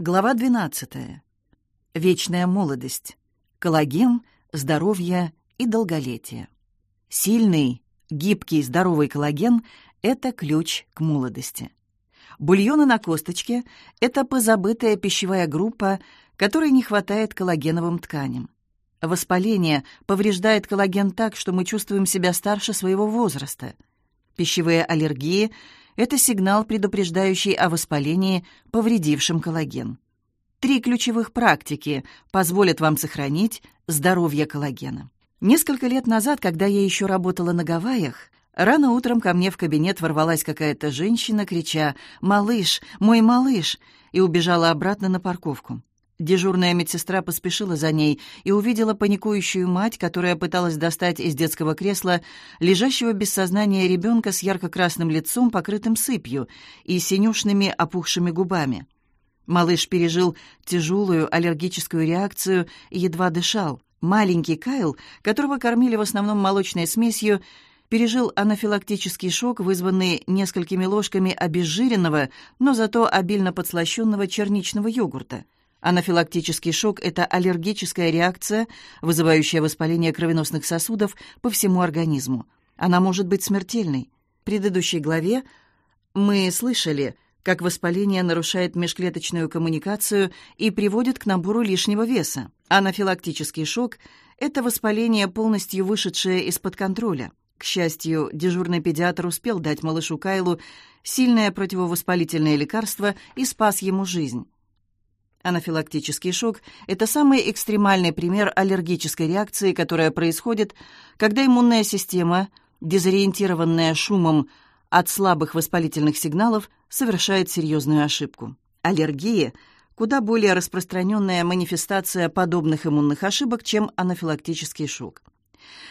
Глава 12. Вечная молодость. Коллаген, здоровье и долголетие. Сильный, гибкий, здоровый коллаген — это ключ к молодости. Бульоны на косточке — это позабытая пищевая группа, которой не хватает коллагеновым тканям. Воспаление повреждает коллаген так, что мы чувствуем себя старше своего возраста. Пищевые аллергии — это сигнал, предупреждающий о воспалении, повредившем коллаген. Три ключевых практики позволят вам сохранить здоровье коллагена. Несколько лет назад, когда я еще работала на Гавайях, рано утром ко мне в кабинет ворвалась какая-то женщина, крича «Малыш, мой малыш!» и убежала обратно на парковку. Дежурная медсестра поспешила за ней и увидела паникующую мать, которая пыталась достать из детского кресла лежащего без сознания ребенка с ярко-красным лицом, покрытым сыпью, и синюшными опухшими губами. Малыш пережил тяжелую аллергическую реакцию и едва дышал. Маленький Кайл, которого кормили в основном молочной смесью, пережил анафилактический шок, вызванный несколькими ложками обезжиренного, но зато обильно подслащенного черничного йогурта – Анафилактический шок – это аллергическая реакция, вызывающая воспаление кровеносных сосудов по всему организму. Она может быть смертельной. В предыдущей главе мы слышали, как воспаление нарушает межклеточную коммуникацию и приводит к набору лишнего веса. Анафилактический шок – это воспаление, полностью вышедшее из-под контроля. К счастью, дежурный педиатр успел дать малышу Кайлу сильное противовоспалительное лекарство и спас ему жизнь. Анафилактический шок – это самый экстремальный пример аллергической реакции, которая происходит, когда иммунная система, дезориентированная шумом от слабых воспалительных сигналов, совершает серьезную ошибку. Аллергия – куда более распространенная манифестация подобных иммунных ошибок, чем анафилактический шок.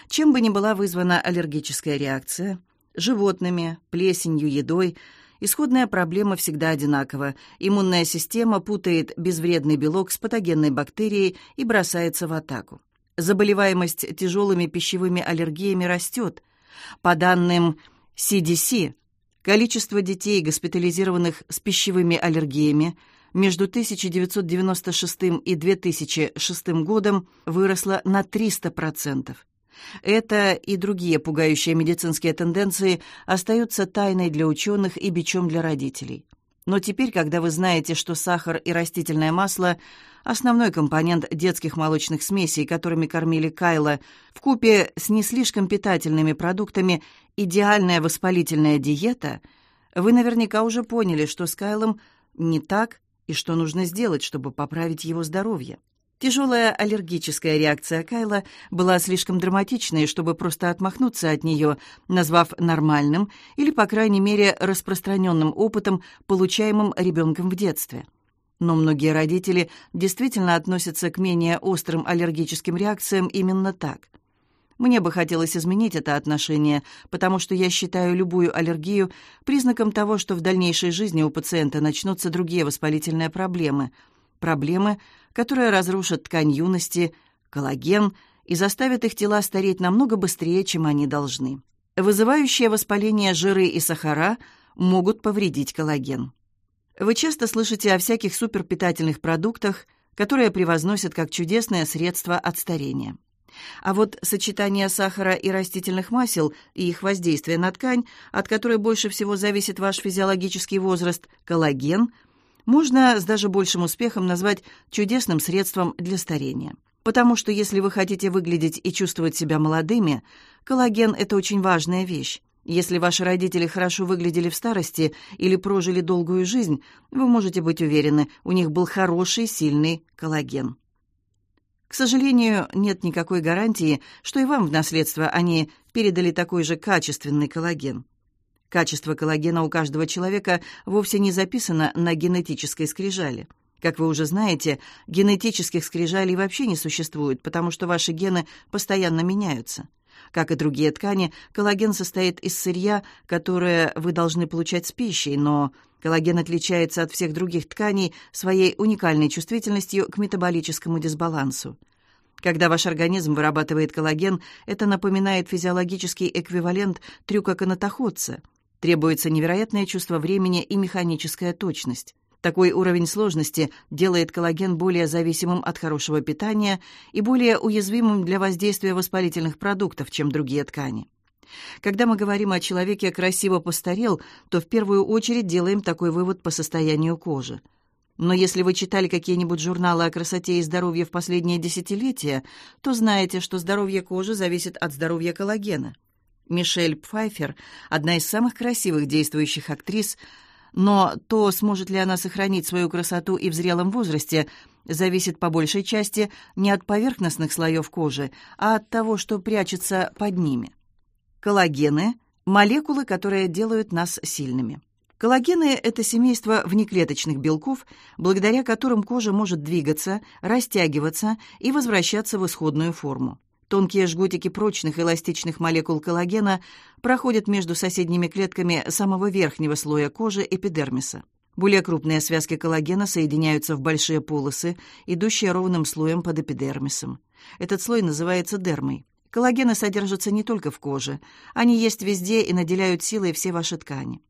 Чем бы ни была вызвана аллергическая реакция – животными, плесенью, едой – Исходная проблема всегда одинакова. Иммунная система путает безвредный белок с патогенной бактерией и бросается в атаку. Заболеваемость тяжелыми пищевыми аллергиями растет. По данным CDC, количество детей, госпитализированных с пищевыми аллергиями, между 1996 и 2006 годом выросло на 300%. Это и другие пугающие медицинские тенденции остаются тайной для ученых и бичом для родителей. Но теперь, когда вы знаете, что сахар и растительное масло – основной компонент детских молочных смесей, которыми кормили Кайла, в купе с не слишком питательными продуктами идеальная воспалительная диета, вы наверняка уже поняли, что с Кайлом не так и что нужно сделать, чтобы поправить его здоровье. Тяжелая аллергическая реакция Кайла была слишком драматичной, чтобы просто отмахнуться от нее, назвав нормальным или, по крайней мере, распространенным опытом, получаемым ребенком в детстве. Но многие родители действительно относятся к менее острым аллергическим реакциям именно так. Мне бы хотелось изменить это отношение, потому что я считаю любую аллергию признаком того, что в дальнейшей жизни у пациента начнутся другие воспалительные проблемы – проблемы, которые разрушат ткань юности, коллаген и заставят их тела стареть намного быстрее, чем они должны. Вызывающие воспаление жиры и сахара могут повредить коллаген. Вы часто слышите о всяких суперпитательных продуктах, которые превозносят как чудесное средство от старения. А вот сочетание сахара и растительных масел и их воздействие на ткань, от которой больше всего зависит ваш физиологический возраст, коллаген – можно с даже большим успехом назвать чудесным средством для старения. Потому что если вы хотите выглядеть и чувствовать себя молодыми, коллаген – это очень важная вещь. Если ваши родители хорошо выглядели в старости или прожили долгую жизнь, вы можете быть уверены, у них был хороший, сильный коллаген. К сожалению, нет никакой гарантии, что и вам в наследство они передали такой же качественный коллаген. Качество коллагена у каждого человека вовсе не записано на генетической скрижали. Как вы уже знаете, генетических скрижалей вообще не существует, потому что ваши гены постоянно меняются. Как и другие ткани, коллаген состоит из сырья, которое вы должны получать с пищей, но коллаген отличается от всех других тканей своей уникальной чувствительностью к метаболическому дисбалансу. Когда ваш организм вырабатывает коллаген, это напоминает физиологический эквивалент трюка канатоходца – Требуется невероятное чувство времени и механическая точность. Такой уровень сложности делает коллаген более зависимым от хорошего питания и более уязвимым для воздействия воспалительных продуктов, чем другие ткани. Когда мы говорим о человеке «красиво постарел», то в первую очередь делаем такой вывод по состоянию кожи. Но если вы читали какие-нибудь журналы о красоте и здоровье в последние десятилетия, то знаете, что здоровье кожи зависит от здоровья коллагена. Мишель Пфайфер, одна из самых красивых действующих актрис, но то, сможет ли она сохранить свою красоту и в зрелом возрасте, зависит по большей части не от поверхностных слоев кожи, а от того, что прячется под ними. Коллагены – молекулы, которые делают нас сильными. Коллагены – это семейство внеклеточных белков, благодаря которым кожа может двигаться, растягиваться и возвращаться в исходную форму. Тонкие жгутики прочных эластичных молекул коллагена проходят между соседними клетками самого верхнего слоя кожи эпидермиса. Более крупные связки коллагена соединяются в большие полосы, идущие ровным слоем под эпидермисом. Этот слой называется дермой. Коллагены содержатся не только в коже. Они есть везде и наделяют силой все ваши ткани.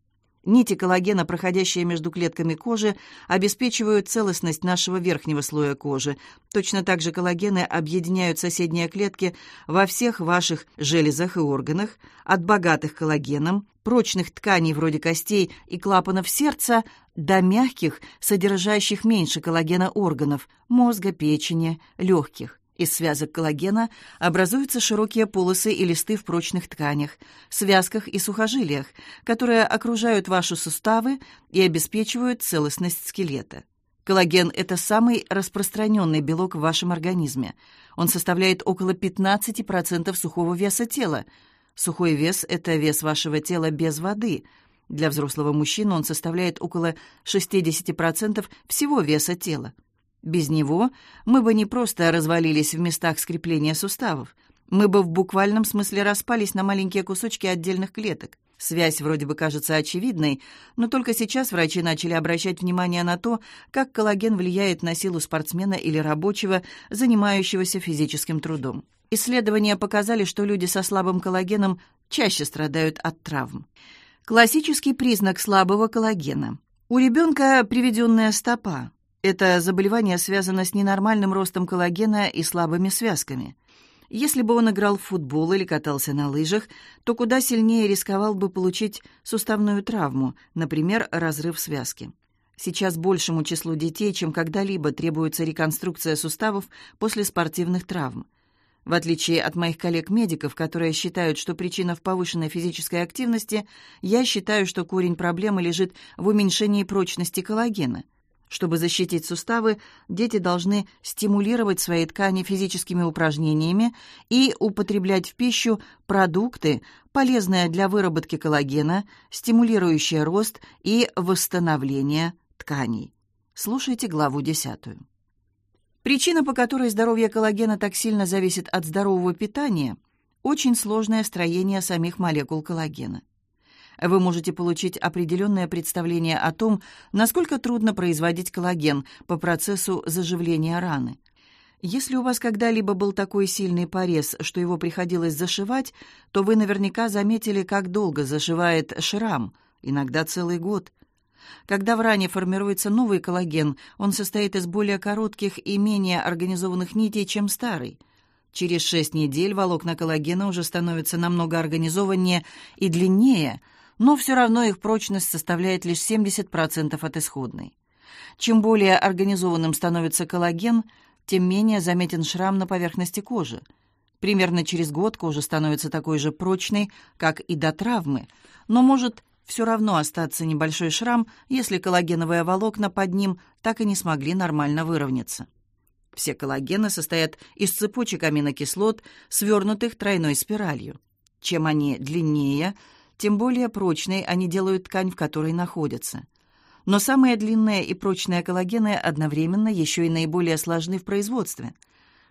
Нити коллагена, проходящие между клетками кожи, обеспечивают целостность нашего верхнего слоя кожи. Точно так же коллагены объединяют соседние клетки во всех ваших железах и органах, от богатых коллагеном, прочных тканей вроде костей и клапанов сердца до мягких, содержащих меньше коллагена органов, мозга, печени, легких. Из связок коллагена образуются широкие полосы и листы в прочных тканях, связках и сухожилиях, которые окружают ваши суставы и обеспечивают целостность скелета. Коллаген – это самый распространенный белок в вашем организме. Он составляет около 15% сухого веса тела. Сухой вес – это вес вашего тела без воды. Для взрослого мужчины он составляет около 60% всего веса тела. Без него мы бы не просто развалились в местах скрепления суставов, мы бы в буквальном смысле распались на маленькие кусочки отдельных клеток. Связь вроде бы кажется очевидной, но только сейчас врачи начали обращать внимание на то, как коллаген влияет на силу спортсмена или рабочего, занимающегося физическим трудом. Исследования показали, что люди со слабым коллагеном чаще страдают от травм. Классический признак слабого коллагена. У ребенка приведенная стопа, это заболевание связано с ненормальным ростом коллагена и слабыми связками. Если бы он играл в футбол или катался на лыжах, то куда сильнее рисковал бы получить суставную травму, например, разрыв связки. Сейчас большему числу детей, чем когда-либо, требуется реконструкция суставов после спортивных травм. В отличие от моих коллег-медиков, которые считают, что причина в повышенной физической активности, я считаю, что корень проблемы лежит в уменьшении прочности коллагена – чтобы защитить суставы, дети должны стимулировать свои ткани физическими упражнениями и употреблять в пищу продукты, полезные для выработки коллагена, стимулирующие рост и восстановление тканей. Слушайте главу 10. Причина, по которой здоровье коллагена так сильно зависит от здорового питания, очень сложное строение самих молекул коллагена вы можете получить определенное представление о том, насколько трудно производить коллаген по процессу заживления раны. Если у вас когда-либо был такой сильный порез, что его приходилось зашивать, то вы наверняка заметили, как долго зашивает шрам, иногда целый год. Когда в ране формируется новый коллаген, он состоит из более коротких и менее организованных нитей, чем старый. Через шесть недель волокна коллагена уже становятся намного организованнее и длиннее – но все равно их прочность составляет лишь 70% от исходной. Чем более организованным становится коллаген, тем менее заметен шрам на поверхности кожи. Примерно через год кожа становится такой же прочной, как и до травмы, но может все равно остаться небольшой шрам, если коллагеновые волокна под ним так и не смогли нормально выровняться. Все коллагены состоят из цепочек аминокислот, свернутых тройной спиралью. Чем они длиннее, тем более прочной они делают ткань, в которой находятся. Но самые длинные и прочные коллагены одновременно еще и наиболее сложны в производстве.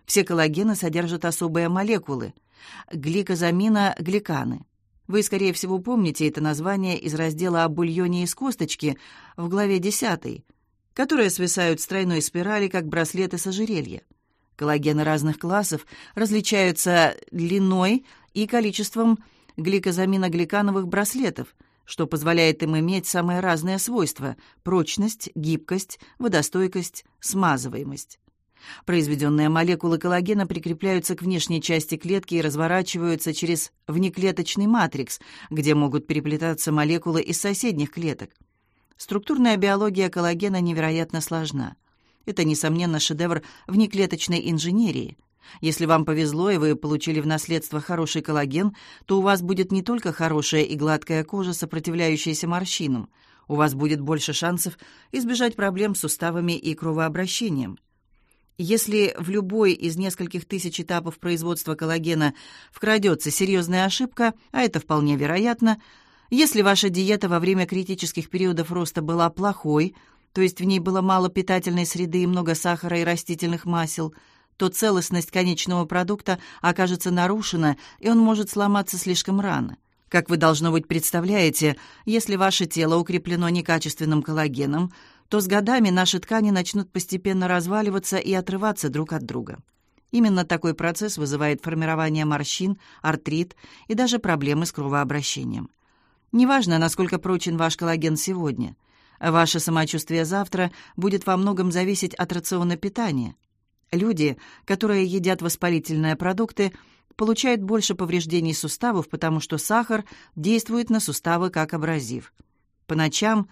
Все коллагены содержат особые молекулы – гликозаминогликаны. Вы, скорее всего, помните это название из раздела о бульоне из косточки в главе 10, которые свисают с тройной спирали, как браслеты с ожерелья. Коллагены разных классов различаются длиной и количеством гликозаминогликановых браслетов, что позволяет им иметь самые разные свойства – прочность, гибкость, водостойкость, смазываемость. Произведенные молекулы коллагена прикрепляются к внешней части клетки и разворачиваются через внеклеточный матрикс, где могут переплетаться молекулы из соседних клеток. Структурная биология коллагена невероятно сложна. Это, несомненно, шедевр внеклеточной инженерии – если вам повезло и вы получили в наследство хороший коллаген, то у вас будет не только хорошая и гладкая кожа, сопротивляющаяся морщинам, у вас будет больше шансов избежать проблем с суставами и кровообращением. Если в любой из нескольких тысяч этапов производства коллагена вкрадется серьезная ошибка, а это вполне вероятно, если ваша диета во время критических периодов роста была плохой, то есть в ней было мало питательной среды и много сахара и растительных масел – то целостность конечного продукта окажется нарушена, и он может сломаться слишком рано. Как вы, должно быть, представляете, если ваше тело укреплено некачественным коллагеном, то с годами наши ткани начнут постепенно разваливаться и отрываться друг от друга. Именно такой процесс вызывает формирование морщин, артрит и даже проблемы с кровообращением. Неважно, насколько прочен ваш коллаген сегодня. Ваше самочувствие завтра будет во многом зависеть от рациона питания – Люди, которые едят воспалительные продукты, получают больше повреждений суставов, потому что сахар действует на суставы как абразив. По ночам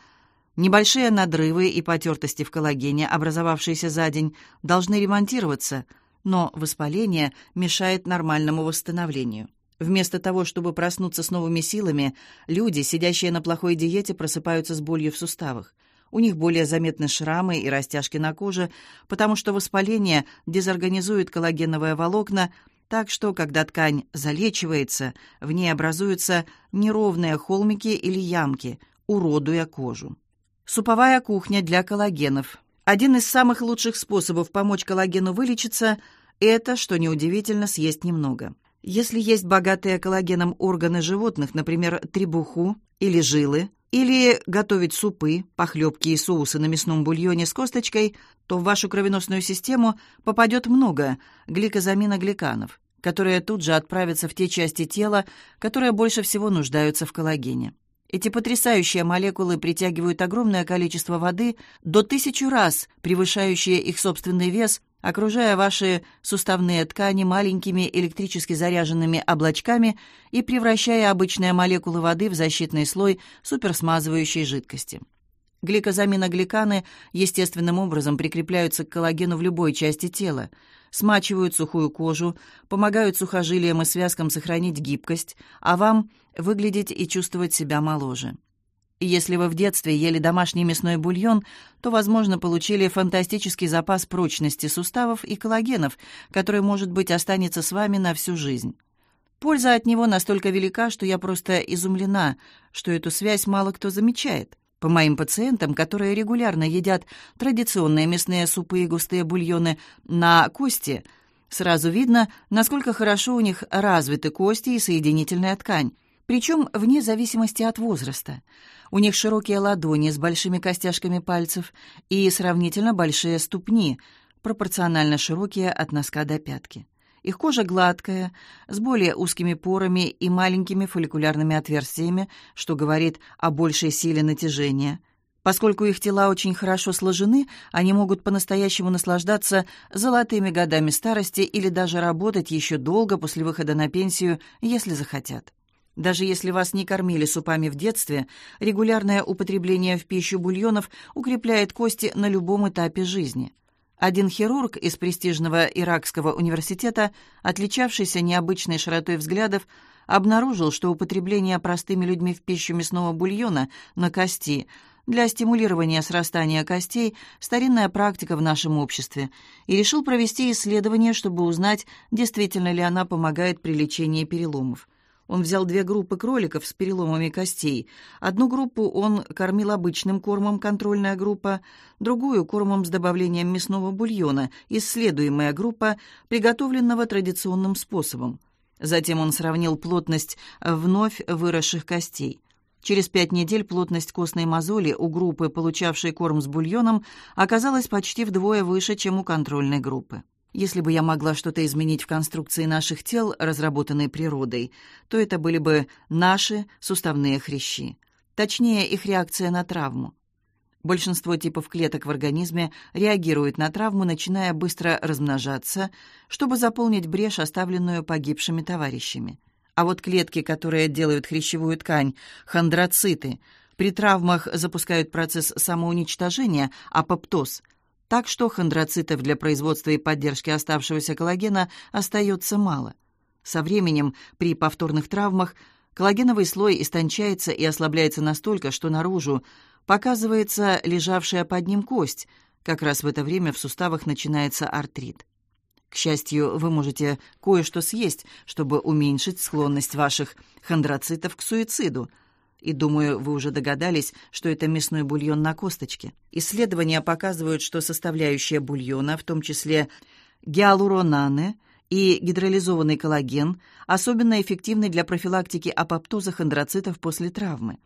небольшие надрывы и потертости в коллагене, образовавшиеся за день, должны ремонтироваться, но воспаление мешает нормальному восстановлению. Вместо того, чтобы проснуться с новыми силами, люди, сидящие на плохой диете, просыпаются с болью в суставах. У них более заметны шрамы и растяжки на коже, потому что воспаление дезорганизует коллагеновые волокна, так что, когда ткань залечивается, в ней образуются неровные холмики или ямки, уродуя кожу. Суповая кухня для коллагенов. Один из самых лучших способов помочь коллагену вылечиться – это, что неудивительно, съесть немного. Если есть богатые коллагеном органы животных, например, требуху или жилы, или готовить супы, похлебки и соусы на мясном бульоне с косточкой, то в вашу кровеносную систему попадет много гликозаминогликанов, которые тут же отправятся в те части тела, которые больше всего нуждаются в коллагене. Эти потрясающие молекулы притягивают огромное количество воды, до тысячу раз превышающее их собственный вес, окружая ваши суставные ткани маленькими электрически заряженными облачками и превращая обычные молекулы воды в защитный слой суперсмазывающей жидкости. Гликозаминогликаны естественным образом прикрепляются к коллагену в любой части тела, смачивают сухую кожу, помогают сухожилиям и связкам сохранить гибкость, а вам выглядеть и чувствовать себя моложе. Если вы в детстве ели домашний мясной бульон, то, возможно, получили фантастический запас прочности суставов и коллагенов, который, может быть, останется с вами на всю жизнь. Польза от него настолько велика, что я просто изумлена, что эту связь мало кто замечает. По моим пациентам, которые регулярно едят традиционные мясные супы и густые бульоны на кости, сразу видно, насколько хорошо у них развиты кости и соединительная ткань, причем вне зависимости от возраста – у них широкие ладони с большими костяшками пальцев и сравнительно большие ступни, пропорционально широкие от носка до пятки. Их кожа гладкая, с более узкими порами и маленькими фолликулярными отверстиями, что говорит о большей силе натяжения. Поскольку их тела очень хорошо сложены, они могут по-настоящему наслаждаться золотыми годами старости или даже работать еще долго после выхода на пенсию, если захотят. Даже если вас не кормили супами в детстве, регулярное употребление в пищу бульонов укрепляет кости на любом этапе жизни. Один хирург из престижного Иракского университета, отличавшийся необычной широтой взглядов, обнаружил, что употребление простыми людьми в пищу мясного бульона на кости для стимулирования срастания костей – старинная практика в нашем обществе, и решил провести исследование, чтобы узнать, действительно ли она помогает при лечении переломов. Он взял две группы кроликов с переломами костей. Одну группу он кормил обычным кормом, контрольная группа, другую — кормом с добавлением мясного бульона, исследуемая группа, приготовленного традиционным способом. Затем он сравнил плотность вновь выросших костей. Через пять недель плотность костной мозоли у группы, получавшей корм с бульоном, оказалась почти вдвое выше, чем у контрольной группы. Если бы я могла что-то изменить в конструкции наших тел, разработанной природой, то это были бы наши суставные хрящи. точнее их реакция на травму. Большинство типов клеток в организме реагируют на травму, начиная быстро размножаться, чтобы заполнить брешь, оставленную погибшими товарищами. А вот клетки, которые делают хрящевую ткань, хондроциты, при травмах запускают процесс самоуничтожения, апоптоз, так что хондроцитов для производства и поддержки оставшегося коллагена остается мало. Со временем при повторных травмах коллагеновый слой истончается и ослабляется настолько, что наружу показывается лежавшая под ним кость. Как раз в это время в суставах начинается артрит. К счастью, вы можете кое-что съесть, чтобы уменьшить склонность ваших хондроцитов к суициду. И думаю, вы уже догадались, что это мясной бульон на косточке. Исследования показывают, что составляющие бульона, в том числе гиалуронаны и гидролизованный коллаген, особенно эффективны для профилактики апоптоза хондроцитов после травмы.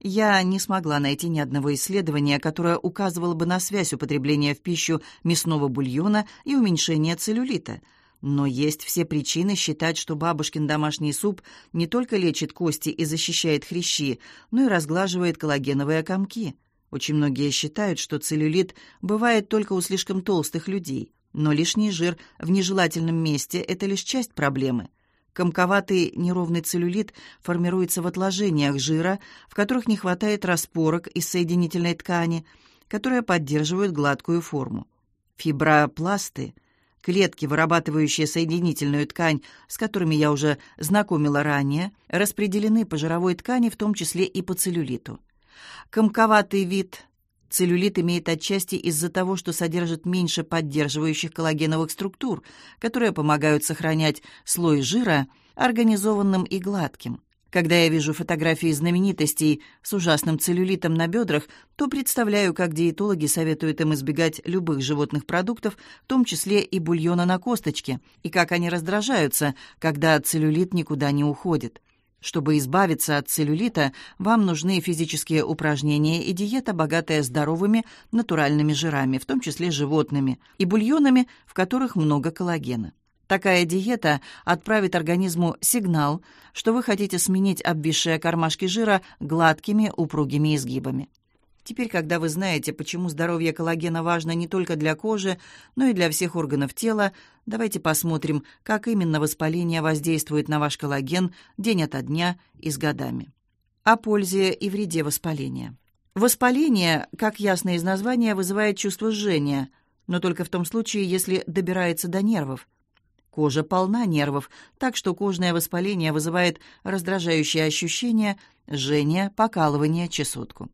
Я не смогла найти ни одного исследования, которое указывало бы на связь употребления в пищу мясного бульона и уменьшения целлюлита. Но есть все причины считать, что бабушкин домашний суп не только лечит кости и защищает хрящи, но и разглаживает коллагеновые комки. Очень многие считают, что целлюлит бывает только у слишком толстых людей, но лишний жир в нежелательном месте – это лишь часть проблемы. Комковатый неровный целлюлит формируется в отложениях жира, в которых не хватает распорок из соединительной ткани, которые поддерживают гладкую форму. Фибропласты – клетки, вырабатывающие соединительную ткань, с которыми я уже знакомила ранее, распределены по жировой ткани, в том числе и по целлюлиту. Комковатый вид Целлюлит имеет отчасти из-за того, что содержит меньше поддерживающих коллагеновых структур, которые помогают сохранять слой жира организованным и гладким. Когда я вижу фотографии знаменитостей с ужасным целлюлитом на бедрах, то представляю, как диетологи советуют им избегать любых животных продуктов, в том числе и бульона на косточке, и как они раздражаются, когда целлюлит никуда не уходит. Чтобы избавиться от целлюлита, вам нужны физические упражнения и диета, богатая здоровыми натуральными жирами, в том числе животными, и бульонами, в которых много коллагена. Такая диета отправит организму сигнал, что вы хотите сменить обвисшие кармашки жира гладкими упругими изгибами. Теперь, когда вы знаете, почему здоровье коллагена важно не только для кожи, но и для всех органов тела, давайте посмотрим, как именно воспаление воздействует на ваш коллаген день ото дня и с годами. О пользе и вреде воспаления. Воспаление, как ясно из названия, вызывает чувство жжения, но только в том случае, если добирается до нервов. Кожа полна нервов, так что кожное воспаление вызывает раздражающее ощущение, жжение, покалывание, чесотку.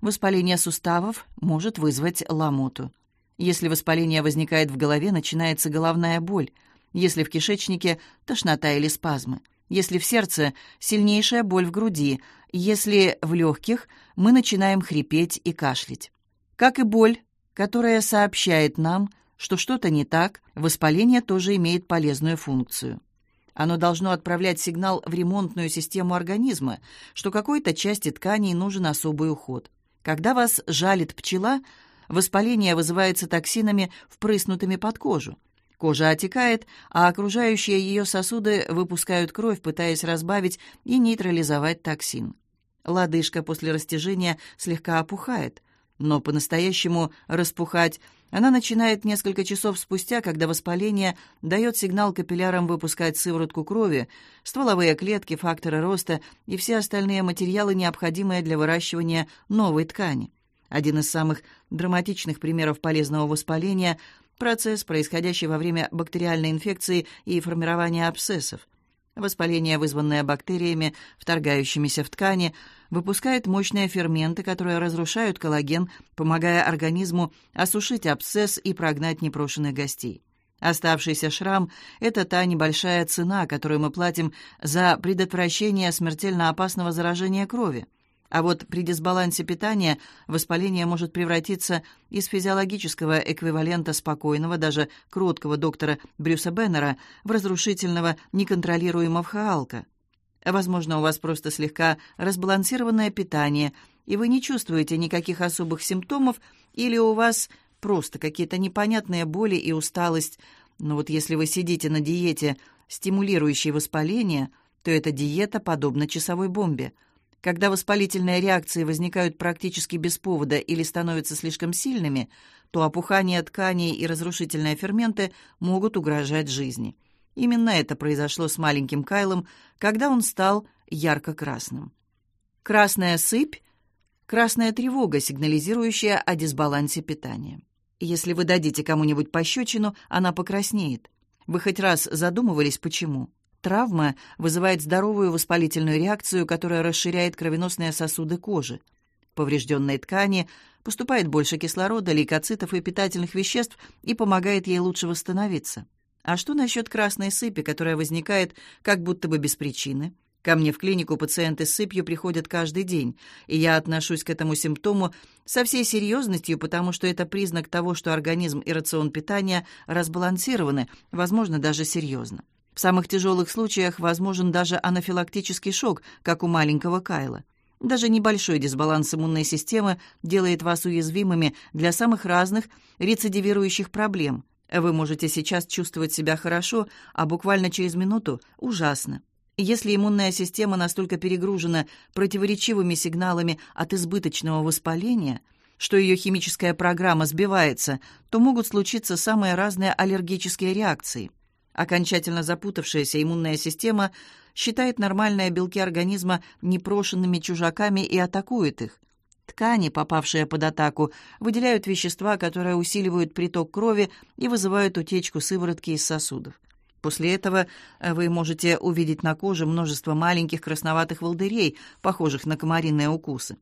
Воспаление суставов может вызвать ломоту. Если воспаление возникает в голове, начинается головная боль. Если в кишечнике – тошнота или спазмы. Если в сердце – сильнейшая боль в груди. Если в легких – мы начинаем хрипеть и кашлять. Как и боль, которая сообщает нам, что что-то не так, воспаление тоже имеет полезную функцию. Оно должно отправлять сигнал в ремонтную систему организма, что какой-то части тканей нужен особый уход. Когда вас жалит пчела, воспаление вызывается токсинами, впрыснутыми под кожу. Кожа отекает, а окружающие ее сосуды выпускают кровь, пытаясь разбавить и нейтрализовать токсин. Лодыжка после растяжения слегка опухает, но по-настоящему распухать она начинает несколько часов спустя, когда воспаление дает сигнал капиллярам выпускать сыворотку крови, стволовые клетки, факторы роста и все остальные материалы, необходимые для выращивания новой ткани. Один из самых драматичных примеров полезного воспаления – процесс, происходящий во время бактериальной инфекции и формирования абсцессов. Воспаление, вызванное бактериями, вторгающимися в ткани, выпускает мощные ферменты, которые разрушают коллаген, помогая организму осушить абсцесс и прогнать непрошенных гостей. Оставшийся шрам – это та небольшая цена, которую мы платим за предотвращение смертельно опасного заражения крови. А вот при дисбалансе питания воспаление может превратиться из физиологического эквивалента спокойного, даже кроткого доктора Брюса Беннера в разрушительного, неконтролируемого хаалка. Возможно, у вас просто слегка разбалансированное питание, и вы не чувствуете никаких особых симптомов, или у вас просто какие-то непонятные боли и усталость. Но вот если вы сидите на диете, стимулирующей воспаление, то эта диета подобна часовой бомбе – Когда воспалительные реакции возникают практически без повода или становятся слишком сильными, то опухание тканей и разрушительные ферменты могут угрожать жизни. Именно это произошло с маленьким Кайлом, когда он стал ярко-красным. Красная сыпь – красная тревога, сигнализирующая о дисбалансе питания. Если вы дадите кому-нибудь пощечину, она покраснеет. Вы хоть раз задумывались, почему? Травма вызывает здоровую воспалительную реакцию, которая расширяет кровеносные сосуды кожи. Поврежденной ткани поступает больше кислорода, лейкоцитов и питательных веществ и помогает ей лучше восстановиться. А что насчет красной сыпи, которая возникает как будто бы без причины? Ко мне в клинику пациенты с сыпью приходят каждый день, и я отношусь к этому симптому со всей серьезностью, потому что это признак того, что организм и рацион питания разбалансированы, возможно, даже серьезно. В самых тяжелых случаях возможен даже анафилактический шок, как у маленького Кайла. Даже небольшой дисбаланс иммунной системы делает вас уязвимыми для самых разных рецидивирующих проблем. Вы можете сейчас чувствовать себя хорошо, а буквально через минуту – ужасно. Если иммунная система настолько перегружена противоречивыми сигналами от избыточного воспаления, что ее химическая программа сбивается, то могут случиться самые разные аллергические реакции. Окончательно запутавшаяся иммунная система считает нормальные белки организма непрошенными чужаками и атакует их. Ткани, попавшие под атаку, выделяют вещества, которые усиливают приток крови и вызывают утечку сыворотки из сосудов. После этого вы можете увидеть на коже множество маленьких красноватых волдырей, похожих на комариные укусы.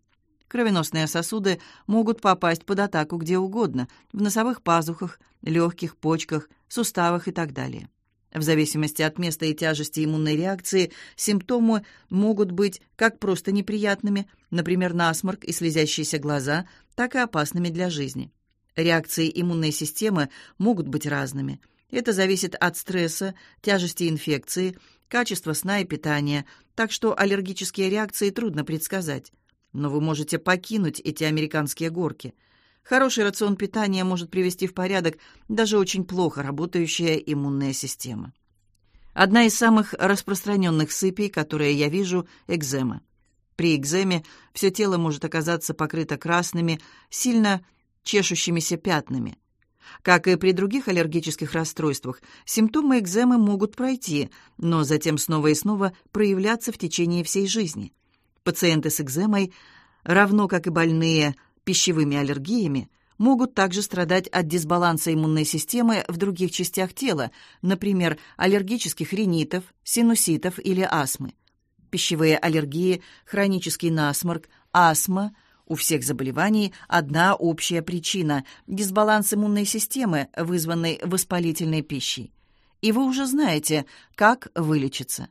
Кровеносные сосуды могут попасть под атаку где угодно, в носовых пазухах, легких, почках, суставах и так далее. В зависимости от места и тяжести иммунной реакции, симптомы могут быть как просто неприятными, например, насморк и слезящиеся глаза, так и опасными для жизни. Реакции иммунной системы могут быть разными. Это зависит от стресса, тяжести инфекции, качества сна и питания, так что аллергические реакции трудно предсказать. Но вы можете покинуть эти американские горки – Хороший рацион питания может привести в порядок даже очень плохо работающая иммунная система. Одна из самых распространенных сыпей, которые я вижу, – экзема. При экземе все тело может оказаться покрыто красными, сильно чешущимися пятнами. Как и при других аллергических расстройствах, симптомы экземы могут пройти, но затем снова и снова проявляться в течение всей жизни. Пациенты с экземой, равно как и больные пищевыми аллергиями могут также страдать от дисбаланса иммунной системы в других частях тела, например, аллергических ринитов, синуситов или астмы. Пищевые аллергии, хронический насморк, астма – у всех заболеваний одна общая причина – дисбаланс иммунной системы, вызванный воспалительной пищей. И вы уже знаете, как вылечиться.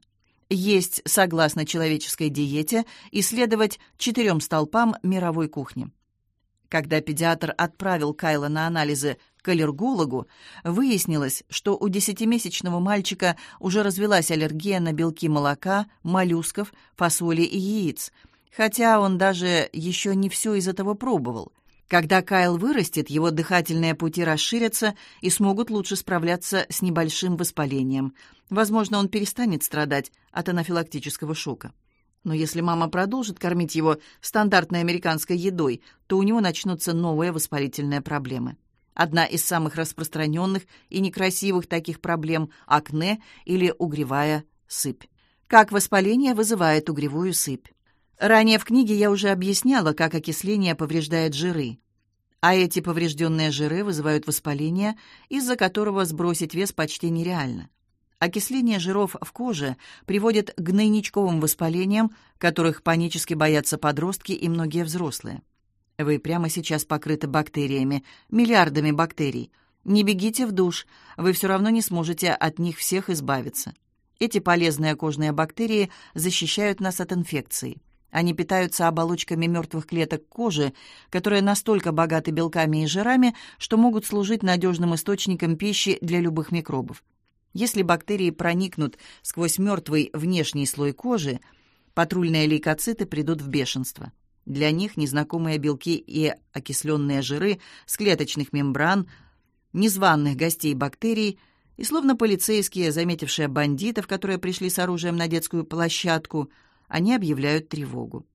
Есть, согласно человеческой диете, исследовать четырем столпам мировой кухни. Когда педиатр отправил Кайла на анализы к аллергологу, выяснилось, что у десятимесячного мальчика уже развелась аллергия на белки молока, моллюсков, фасоли и яиц, хотя он даже еще не все из этого пробовал. Когда Кайл вырастет, его дыхательные пути расширятся и смогут лучше справляться с небольшим воспалением. Возможно, он перестанет страдать от анафилактического шока. Но если мама продолжит кормить его стандартной американской едой, то у него начнутся новые воспалительные проблемы. Одна из самых распространенных и некрасивых таких проблем – акне или угревая сыпь. Как воспаление вызывает угревую сыпь? Ранее в книге я уже объясняла, как окисление повреждает жиры. А эти поврежденные жиры вызывают воспаление, из-за которого сбросить вес почти нереально. Окисление жиров в коже приводит к гнойничковым воспалениям, которых панически боятся подростки и многие взрослые. Вы прямо сейчас покрыты бактериями, миллиардами бактерий. Не бегите в душ, вы все равно не сможете от них всех избавиться. Эти полезные кожные бактерии защищают нас от инфекций. Они питаются оболочками мертвых клеток кожи, которые настолько богаты белками и жирами, что могут служить надежным источником пищи для любых микробов. Если бактерии проникнут сквозь мертвый внешний слой кожи, патрульные лейкоциты придут в бешенство. Для них незнакомые белки и окисленные жиры с клеточных мембран, незваных гостей бактерий и словно полицейские, заметившие бандитов, которые пришли с оружием на детскую площадку, они объявляют тревогу.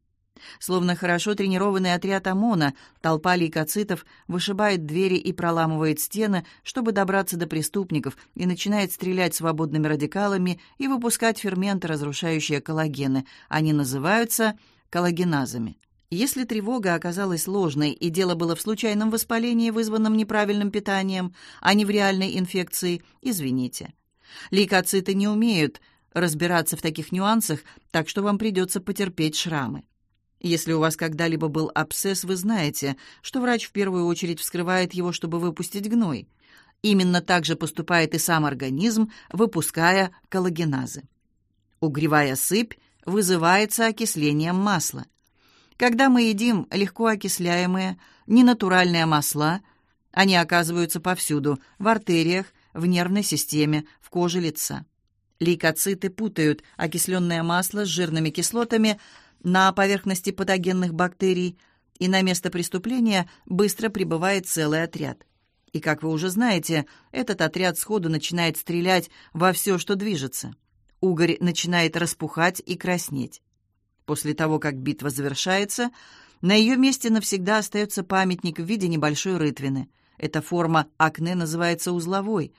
Словно хорошо тренированный отряд ОМОНа, толпа лейкоцитов вышибает двери и проламывает стены, чтобы добраться до преступников, и начинает стрелять свободными радикалами и выпускать ферменты, разрушающие коллагены. Они называются коллагеназами. Если тревога оказалась ложной и дело было в случайном воспалении, вызванном неправильным питанием, а не в реальной инфекции, извините. Лейкоциты не умеют разбираться в таких нюансах, так что вам придется потерпеть шрамы. Если у вас когда-либо был абсцесс, вы знаете, что врач в первую очередь вскрывает его, чтобы выпустить гной. Именно так же поступает и сам организм, выпуская коллагеназы. Угревая сыпь вызывается окислением масла. Когда мы едим легко окисляемые, ненатуральные масла, они оказываются повсюду, в артериях, в нервной системе, в коже лица. Лейкоциты путают окисленное масло с жирными кислотами, на поверхности патогенных бактерий, и на место преступления быстро прибывает целый отряд. И, как вы уже знаете, этот отряд сходу начинает стрелять во все, что движется. Угорь начинает распухать и краснеть. После того, как битва завершается, на ее месте навсегда остается памятник в виде небольшой рытвины. Эта форма акне называется узловой.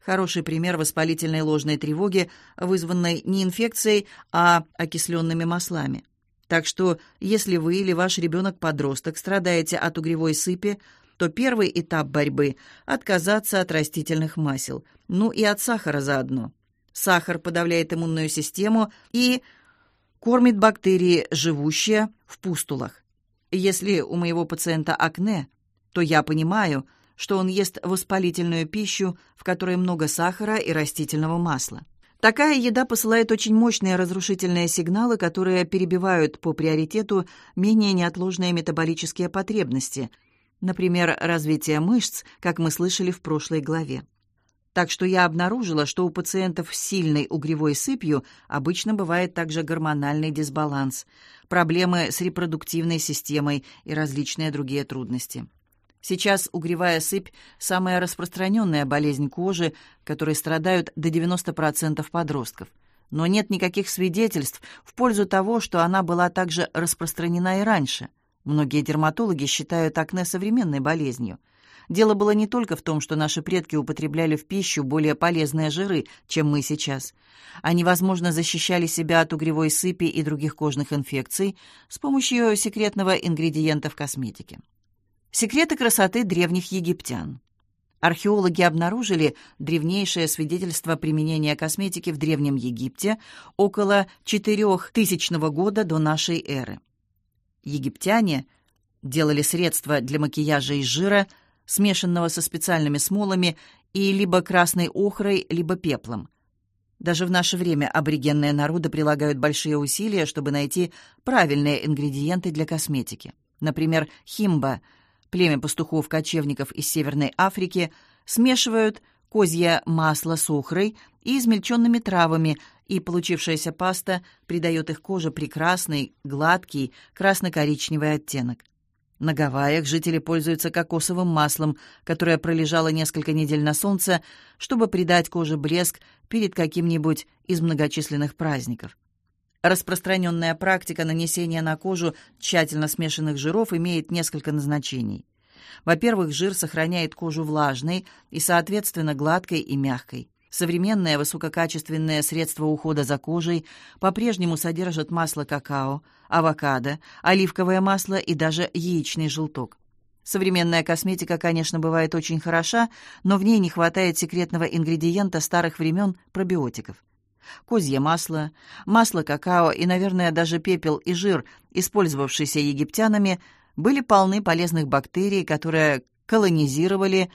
Хороший пример воспалительной ложной тревоги, вызванной не инфекцией, а окисленными маслами. Так что, если вы или ваш ребенок-подросток страдаете от угревой сыпи, то первый этап борьбы – отказаться от растительных масел, ну и от сахара заодно. Сахар подавляет иммунную систему и кормит бактерии, живущие в пустулах. Если у моего пациента акне, то я понимаю, что он ест воспалительную пищу, в которой много сахара и растительного масла. Такая еда посылает очень мощные разрушительные сигналы, которые перебивают по приоритету менее неотложные метаболические потребности, например, развитие мышц, как мы слышали в прошлой главе. Так что я обнаружила, что у пациентов с сильной угревой сыпью обычно бывает также гормональный дисбаланс, проблемы с репродуктивной системой и различные другие трудности. Сейчас угревая сыпь – самая распространенная болезнь кожи, которой страдают до 90% подростков. Но нет никаких свидетельств в пользу того, что она была также распространена и раньше. Многие дерматологи считают акне современной болезнью. Дело было не только в том, что наши предки употребляли в пищу более полезные жиры, чем мы сейчас. Они, возможно, защищали себя от угревой сыпи и других кожных инфекций с помощью секретного ингредиента в косметике. Секреты красоты древних египтян. Археологи обнаружили древнейшее свидетельство применения косметики в Древнем Египте около 4000 года до нашей эры. Египтяне делали средства для макияжа из жира, смешанного со специальными смолами и либо красной охрой, либо пеплом. Даже в наше время аборигенные народы прилагают большие усилия, чтобы найти правильные ингредиенты для косметики. Например, химба – племя пастухов-кочевников из Северной Африки, смешивают козье масло с охрой и измельченными травами, и получившаяся паста придает их коже прекрасный, гладкий, красно-коричневый оттенок. На Гавайях жители пользуются кокосовым маслом, которое пролежало несколько недель на солнце, чтобы придать коже блеск перед каким-нибудь из многочисленных праздников. Распространенная практика нанесения на кожу тщательно смешанных жиров имеет несколько назначений. Во-первых, жир сохраняет кожу влажной и, соответственно, гладкой и мягкой. Современные высококачественные средства ухода за кожей по-прежнему содержат масло какао, авокадо, оливковое масло и даже яичный желток. Современная косметика, конечно, бывает очень хороша, но в ней не хватает секретного ингредиента старых времен – пробиотиков козье масло, масло какао и, наверное, даже пепел и жир, использовавшиеся египтянами, были полны полезных бактерий, которые колонизировали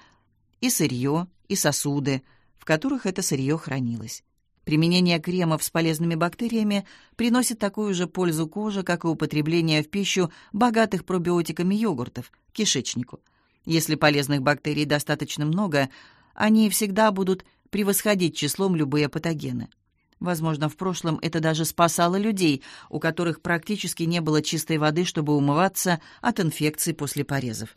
и сырье, и сосуды, в которых это сырье хранилось. Применение кремов с полезными бактериями приносит такую же пользу коже, как и употребление в пищу богатых пробиотиками йогуртов, кишечнику. Если полезных бактерий достаточно много, они всегда будут превосходить числом любые патогены. Возможно, в прошлом это даже спасало людей, у которых практически не было чистой воды, чтобы умываться от инфекций после порезов.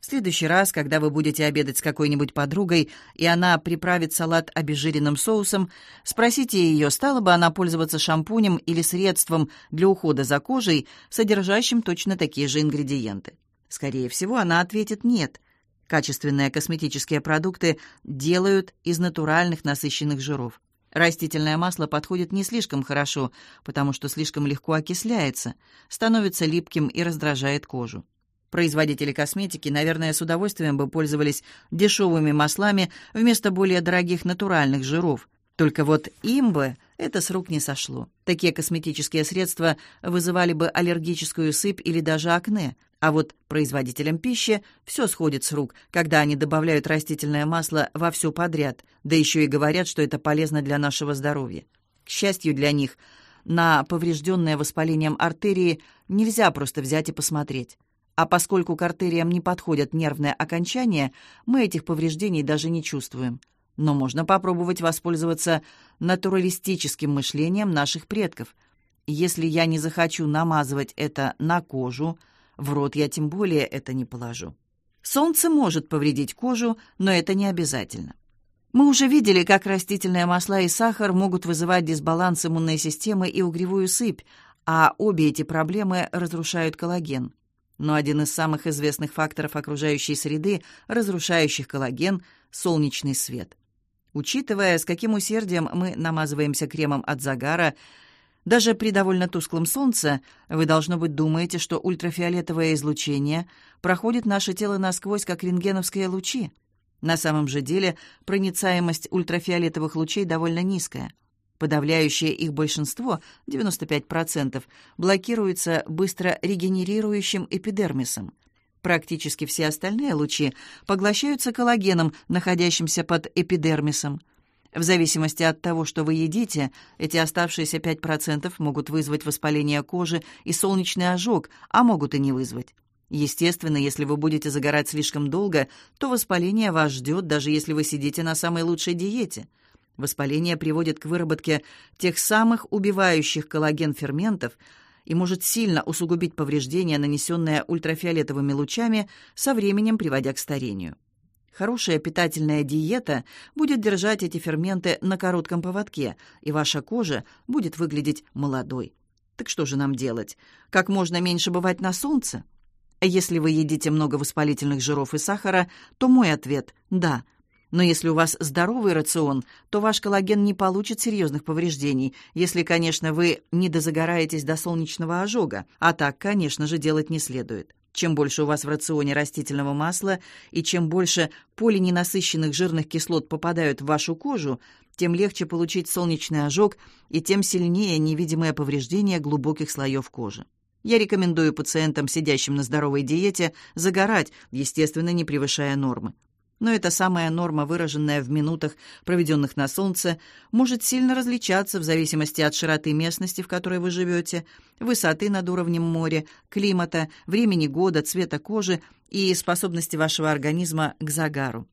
В следующий раз, когда вы будете обедать с какой-нибудь подругой, и она приправит салат обезжиренным соусом, спросите ее, стала бы она пользоваться шампунем или средством для ухода за кожей, содержащим точно такие же ингредиенты. Скорее всего, она ответит «нет». Качественные косметические продукты делают из натуральных насыщенных жиров. Растительное масло подходит не слишком хорошо, потому что слишком легко окисляется, становится липким и раздражает кожу. Производители косметики, наверное, с удовольствием бы пользовались дешевыми маслами вместо более дорогих натуральных жиров. Только вот им бы это с рук не сошло. Такие косметические средства вызывали бы аллергическую сыпь или даже акне. А вот производителям пищи все сходит с рук, когда они добавляют растительное масло во все подряд, да еще и говорят, что это полезно для нашего здоровья. К счастью для них, на поврежденное воспалением артерии нельзя просто взять и посмотреть. А поскольку к артериям не подходят нервные окончания, мы этих повреждений даже не чувствуем. Но можно попробовать воспользоваться натуралистическим мышлением наших предков. Если я не захочу намазывать это на кожу, в рот я тем более это не положу. Солнце может повредить кожу, но это не обязательно. Мы уже видели, как растительные масла и сахар могут вызывать дисбаланс иммунной системы и угревую сыпь, а обе эти проблемы разрушают коллаген. Но один из самых известных факторов окружающей среды, разрушающих коллаген – солнечный свет. Учитывая, с каким усердием мы намазываемся кремом от загара, даже при довольно тусклом солнце, вы, должно быть, думаете, что ультрафиолетовое излучение проходит наше тело насквозь, как рентгеновские лучи. На самом же деле проницаемость ультрафиолетовых лучей довольно низкая. Подавляющее их большинство, 95%, блокируется быстро регенерирующим эпидермисом. Практически все остальные лучи поглощаются коллагеном, находящимся под эпидермисом. В зависимости от того, что вы едите, эти оставшиеся 5% могут вызвать воспаление кожи и солнечный ожог, а могут и не вызвать. Естественно, если вы будете загорать слишком долго, то воспаление вас ждет, даже если вы сидите на самой лучшей диете – Воспаление приводит к выработке тех самых убивающих коллаген ферментов и может сильно усугубить повреждения, нанесенные ультрафиолетовыми лучами, со временем приводя к старению. Хорошая питательная диета будет держать эти ферменты на коротком поводке, и ваша кожа будет выглядеть молодой. Так что же нам делать? Как можно меньше бывать на солнце? Если вы едите много воспалительных жиров и сахара, то мой ответ – да – но если у вас здоровый рацион, то ваш коллаген не получит серьезных повреждений, если, конечно, вы не дозагораетесь до солнечного ожога, а так, конечно же, делать не следует. Чем больше у вас в рационе растительного масла и чем больше полиненасыщенных жирных кислот попадают в вашу кожу, тем легче получить солнечный ожог и тем сильнее невидимое повреждение глубоких слоев кожи. Я рекомендую пациентам, сидящим на здоровой диете, загорать, естественно, не превышая нормы но эта самая норма, выраженная в минутах, проведенных на солнце, может сильно различаться в зависимости от широты местности, в которой вы живете, высоты над уровнем моря, климата, времени года, цвета кожи и способности вашего организма к загару.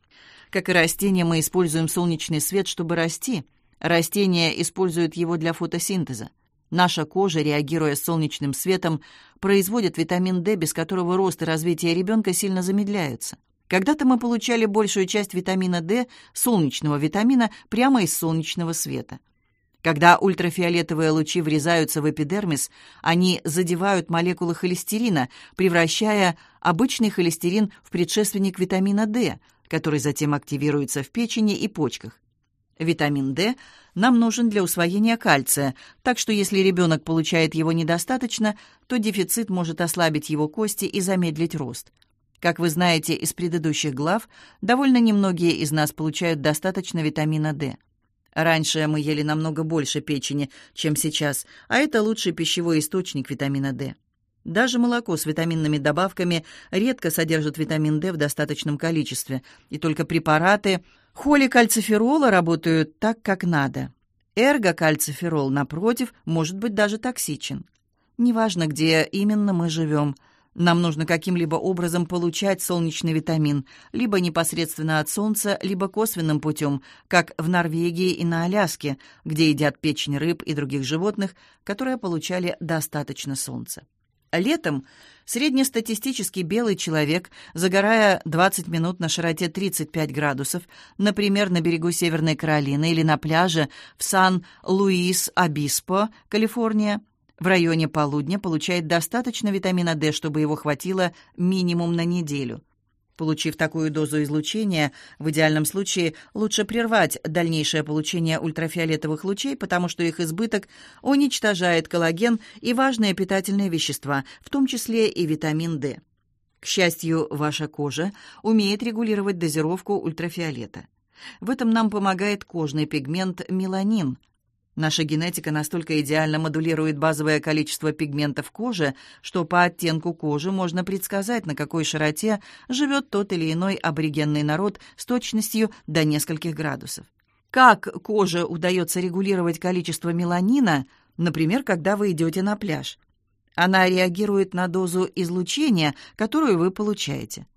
Как и растения, мы используем солнечный свет, чтобы расти. Растения используют его для фотосинтеза. Наша кожа, реагируя с солнечным светом, производит витамин D, без которого рост и развитие ребенка сильно замедляются. Когда-то мы получали большую часть витамина D, солнечного витамина, прямо из солнечного света. Когда ультрафиолетовые лучи врезаются в эпидермис, они задевают молекулы холестерина, превращая обычный холестерин в предшественник витамина D, который затем активируется в печени и почках. Витамин D нам нужен для усвоения кальция, так что если ребенок получает его недостаточно, то дефицит может ослабить его кости и замедлить рост. Как вы знаете из предыдущих глав, довольно немногие из нас получают достаточно витамина D. Раньше мы ели намного больше печени, чем сейчас, а это лучший пищевой источник витамина D. Даже молоко с витаминными добавками редко содержит витамин D в достаточном количестве, и только препараты холикальциферола работают так, как надо. Эргокальциферол, напротив, может быть даже токсичен. Неважно, где именно мы живем – нам нужно каким-либо образом получать солнечный витамин, либо непосредственно от солнца, либо косвенным путем, как в Норвегии и на Аляске, где едят печень рыб и других животных, которые получали достаточно солнца. Летом среднестатистический белый человек, загорая 20 минут на широте 35 градусов, например, на берегу Северной Каролины или на пляже в Сан-Луис-Обиспо, Калифорния, в районе полудня получает достаточно витамина D, чтобы его хватило минимум на неделю. Получив такую дозу излучения, в идеальном случае лучше прервать дальнейшее получение ультрафиолетовых лучей, потому что их избыток уничтожает коллаген и важные питательные вещества, в том числе и витамин D. К счастью, ваша кожа умеет регулировать дозировку ультрафиолета. В этом нам помогает кожный пигмент меланин, Наша генетика настолько идеально модулирует базовое количество пигментов кожи, что по оттенку кожи можно предсказать, на какой широте живет тот или иной аборигенный народ с точностью до нескольких градусов. Как коже удается регулировать количество меланина, например, когда вы идете на пляж? Она реагирует на дозу излучения, которую вы получаете.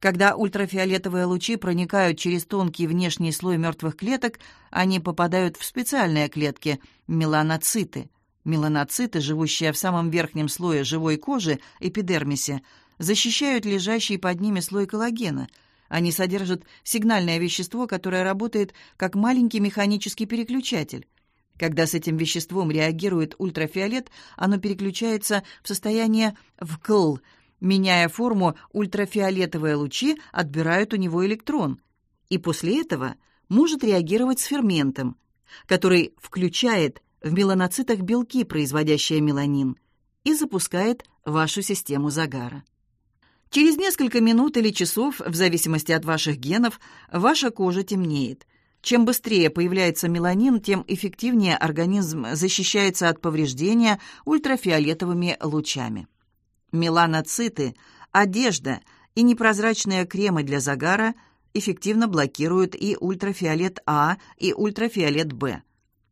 Когда ультрафиолетовые лучи проникают через тонкий внешний слой мертвых клеток, они попадают в специальные клетки – меланоциты. Меланоциты, живущие в самом верхнем слое живой кожи, эпидермисе, защищают лежащий под ними слой коллагена. Они содержат сигнальное вещество, которое работает как маленький механический переключатель. Когда с этим веществом реагирует ультрафиолет, оно переключается в состояние ВКЛ – Меняя форму, ультрафиолетовые лучи отбирают у него электрон, и после этого может реагировать с ферментом, который включает в меланоцитах белки, производящие меланин, и запускает вашу систему загара. Через несколько минут или часов, в зависимости от ваших генов, ваша кожа темнеет. Чем быстрее появляется меланин, тем эффективнее организм защищается от повреждения ультрафиолетовыми лучами меланоциты, одежда и непрозрачные кремы для загара эффективно блокируют и ультрафиолет А, и ультрафиолет Б.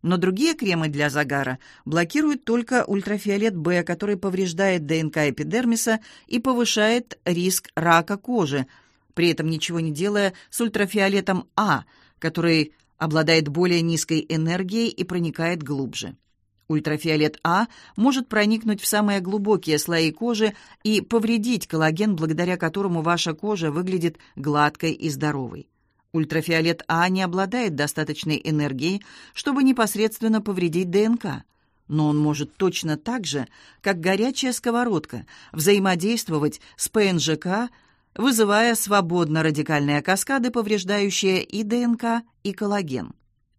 Но другие кремы для загара блокируют только ультрафиолет Б, который повреждает ДНК эпидермиса и повышает риск рака кожи, при этом ничего не делая с ультрафиолетом А, который обладает более низкой энергией и проникает глубже. Ультрафиолет А может проникнуть в самые глубокие слои кожи и повредить коллаген, благодаря которому ваша кожа выглядит гладкой и здоровой. Ультрафиолет А не обладает достаточной энергией, чтобы непосредственно повредить ДНК, но он может точно так же, как горячая сковородка, взаимодействовать с ПНЖК, вызывая свободно радикальные каскады, повреждающие и ДНК, и коллаген.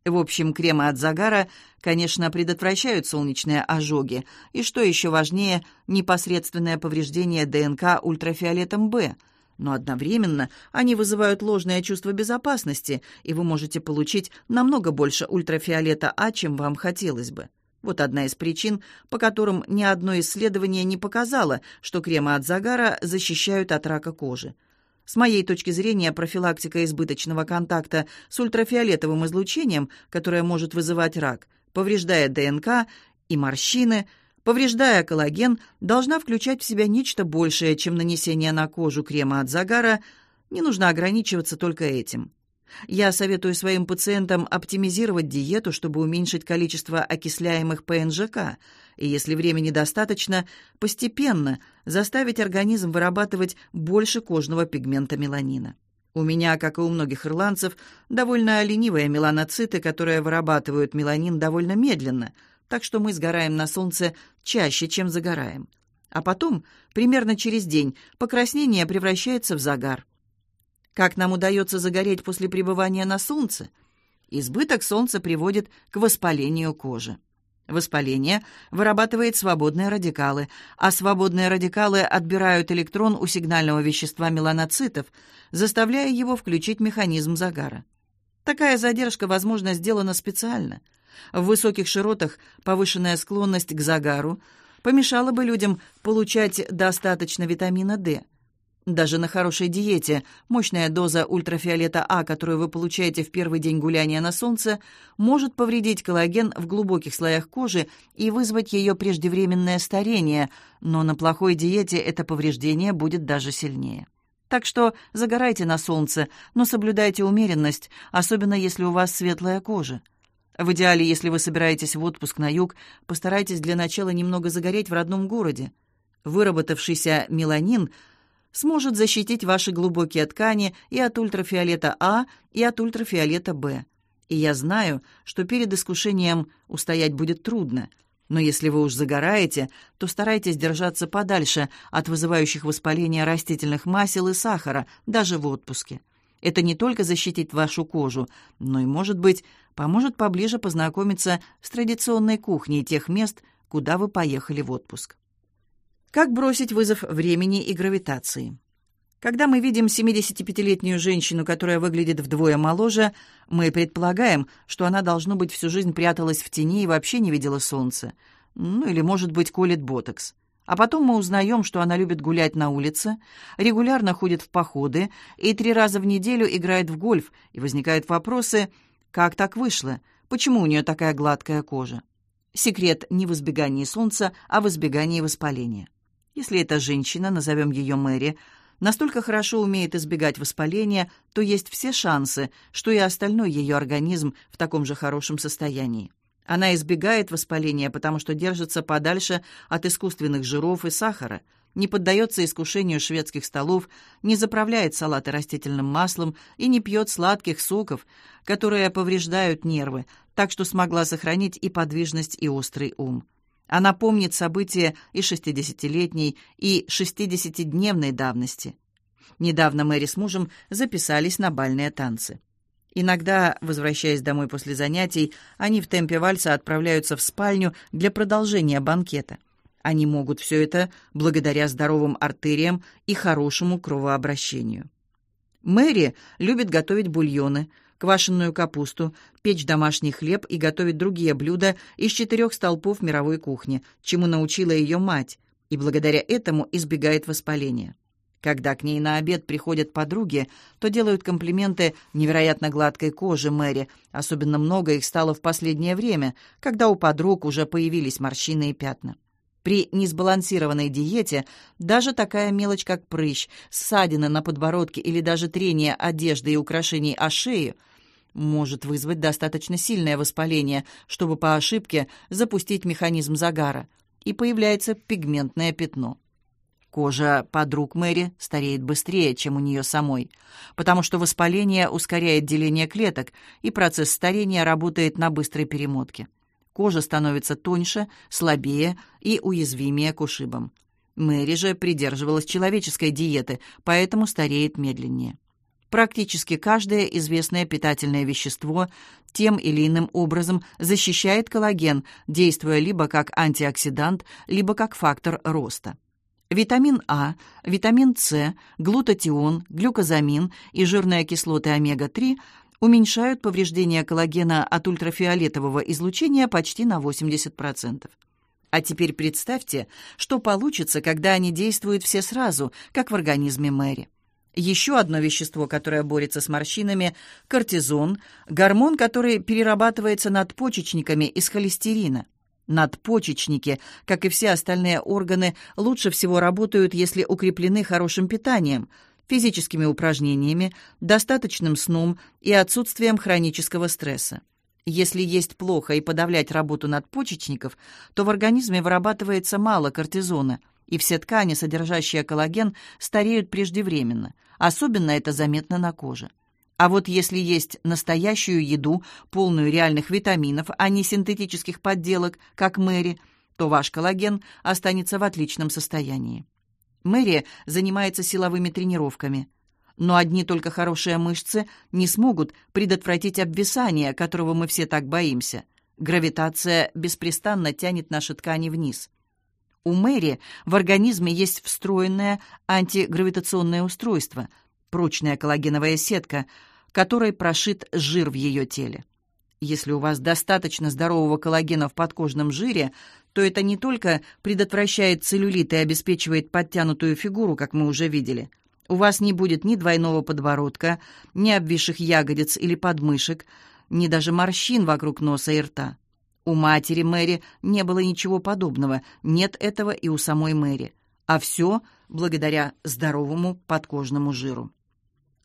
В общем, кремы от загара, конечно, предотвращают солнечные ожоги, и, что еще важнее, непосредственное повреждение ДНК ультрафиолетом Б. Но одновременно они вызывают ложное чувство безопасности, и вы можете получить намного больше ультрафиолета А, чем вам хотелось бы. Вот одна из причин, по которым ни одно исследование не показало, что кремы от загара защищают от рака кожи. С моей точки зрения, профилактика избыточного контакта с ультрафиолетовым излучением, которое может вызывать рак, повреждая ДНК и морщины, повреждая коллаген, должна включать в себя нечто большее, чем нанесение на кожу крема от загара. Не нужно ограничиваться только этим. Я советую своим пациентам оптимизировать диету, чтобы уменьшить количество окисляемых ПНЖК, и если времени достаточно, постепенно заставить организм вырабатывать больше кожного пигмента меланина. У меня, как и у многих ирландцев, довольно ленивые меланоциты, которые вырабатывают меланин довольно медленно, так что мы сгораем на солнце чаще, чем загораем. А потом, примерно через день, покраснение превращается в загар. Как нам удается загореть после пребывания на солнце? Избыток солнца приводит к воспалению кожи. Воспаление вырабатывает свободные радикалы, а свободные радикалы отбирают электрон у сигнального вещества меланоцитов, заставляя его включить механизм загара. Такая задержка, возможно, сделана специально. В высоких широтах повышенная склонность к загару помешала бы людям получать достаточно витамина D – даже на хорошей диете мощная доза ультрафиолета А, которую вы получаете в первый день гуляния на солнце, может повредить коллаген в глубоких слоях кожи и вызвать ее преждевременное старение, но на плохой диете это повреждение будет даже сильнее. Так что загорайте на солнце, но соблюдайте умеренность, особенно если у вас светлая кожа. В идеале, если вы собираетесь в отпуск на юг, постарайтесь для начала немного загореть в родном городе. Выработавшийся меланин сможет защитить ваши глубокие ткани и от ультрафиолета А, и от ультрафиолета Б. И я знаю, что перед искушением устоять будет трудно, но если вы уж загораете, то старайтесь держаться подальше от вызывающих воспаления растительных масел и сахара, даже в отпуске. Это не только защитит вашу кожу, но и, может быть, поможет поближе познакомиться с традиционной кухней тех мест, куда вы поехали в отпуск. Как бросить вызов времени и гравитации? Когда мы видим 75-летнюю женщину, которая выглядит вдвое моложе, мы предполагаем, что она, должно быть, всю жизнь пряталась в тени и вообще не видела солнца. Ну, или, может быть, колет ботокс. А потом мы узнаем, что она любит гулять на улице, регулярно ходит в походы и три раза в неделю играет в гольф, и возникают вопросы, как так вышло, почему у нее такая гладкая кожа. Секрет не в избегании солнца, а в избегании воспаления. Если эта женщина, назовем ее Мэри, настолько хорошо умеет избегать воспаления, то есть все шансы, что и остальной ее организм в таком же хорошем состоянии. Она избегает воспаления, потому что держится подальше от искусственных жиров и сахара, не поддается искушению шведских столов, не заправляет салаты растительным маслом и не пьет сладких соков, которые повреждают нервы, так что смогла сохранить и подвижность, и острый ум. Она помнит события и шестидесятилетней, и шестидесятидневной давности. Недавно Мэри с мужем записались на бальные танцы. Иногда, возвращаясь домой после занятий, они в темпе вальса отправляются в спальню для продолжения банкета. Они могут все это благодаря здоровым артериям и хорошему кровообращению. Мэри любит готовить бульоны, квашеную капусту, печь домашний хлеб и готовить другие блюда из четырех столпов мировой кухни, чему научила ее мать, и благодаря этому избегает воспаления. Когда к ней на обед приходят подруги, то делают комплименты невероятно гладкой коже Мэри. Особенно много их стало в последнее время, когда у подруг уже появились морщины и пятна. При несбалансированной диете даже такая мелочь, как прыщ, ссадины на подбородке или даже трение одежды и украшений о шею – может вызвать достаточно сильное воспаление, чтобы по ошибке запустить механизм загара, и появляется пигментное пятно. Кожа подруг Мэри стареет быстрее, чем у нее самой, потому что воспаление ускоряет деление клеток, и процесс старения работает на быстрой перемотке. Кожа становится тоньше, слабее и уязвимее к ушибам. Мэри же придерживалась человеческой диеты, поэтому стареет медленнее. Практически каждое известное питательное вещество тем или иным образом защищает коллаген, действуя либо как антиоксидант, либо как фактор роста. Витамин А, витамин С, глутатион, глюкозамин и жирные кислоты омега-3 уменьшают повреждение коллагена от ультрафиолетового излучения почти на 80%. А теперь представьте, что получится, когда они действуют все сразу, как в организме Мэри. Еще одно вещество, которое борется с морщинами – кортизон, гормон, который перерабатывается надпочечниками из холестерина. Надпочечники, как и все остальные органы, лучше всего работают, если укреплены хорошим питанием, физическими упражнениями, достаточным сном и отсутствием хронического стресса. Если есть плохо и подавлять работу надпочечников, то в организме вырабатывается мало кортизона – и все ткани, содержащие коллаген, стареют преждевременно. Особенно это заметно на коже. А вот если есть настоящую еду, полную реальных витаминов, а не синтетических подделок, как Мэри, то ваш коллаген останется в отличном состоянии. Мэри занимается силовыми тренировками. Но одни только хорошие мышцы не смогут предотвратить обвисание, которого мы все так боимся. Гравитация беспрестанно тянет наши ткани вниз. У Мэри в организме есть встроенное антигравитационное устройство, прочная коллагеновая сетка, которой прошит жир в ее теле. Если у вас достаточно здорового коллагена в подкожном жире, то это не только предотвращает целлюлит и обеспечивает подтянутую фигуру, как мы уже видели. У вас не будет ни двойного подбородка, ни обвисших ягодиц или подмышек, ни даже морщин вокруг носа и рта. У матери Мэри не было ничего подобного, нет этого и у самой Мэри. А все благодаря здоровому подкожному жиру.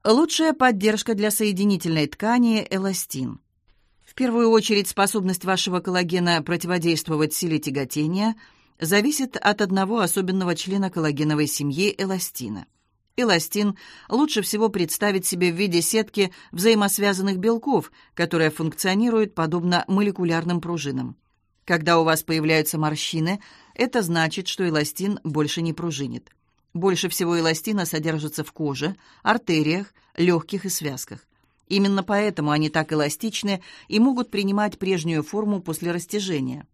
Лучшая поддержка для соединительной ткани – эластин. В первую очередь способность вашего коллагена противодействовать силе тяготения зависит от одного особенного члена коллагеновой семьи – эластина. Эластин лучше всего представить себе в виде сетки взаимосвязанных белков, которая функционирует подобно молекулярным пружинам. Когда у вас появляются морщины, это значит, что эластин больше не пружинит. Больше всего эластина содержится в коже, артериях, легких и связках. Именно поэтому они так эластичны и могут принимать прежнюю форму после растяжения.